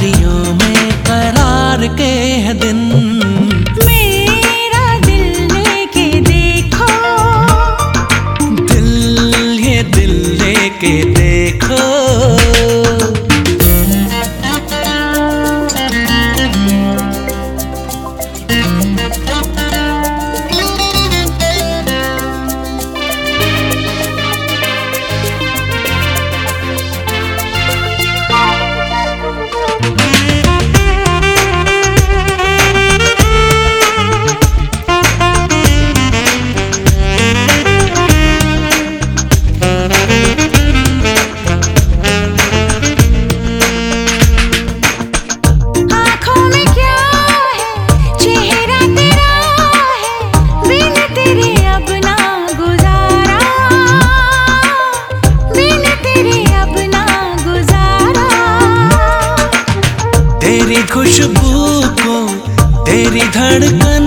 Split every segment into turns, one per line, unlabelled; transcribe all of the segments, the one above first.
María. खुशबू को
तेरी धड़कन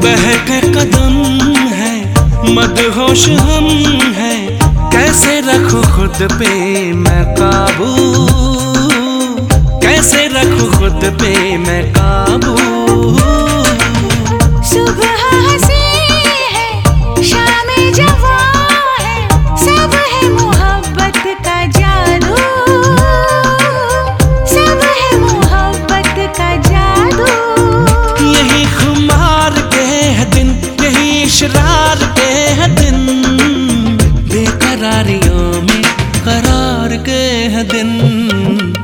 बहके कदम है, मदहोश हम है। कैसे रखूँ खुद पे मैं काबू? कैसे रखूँ खुद पे मैं गए हैं दिन।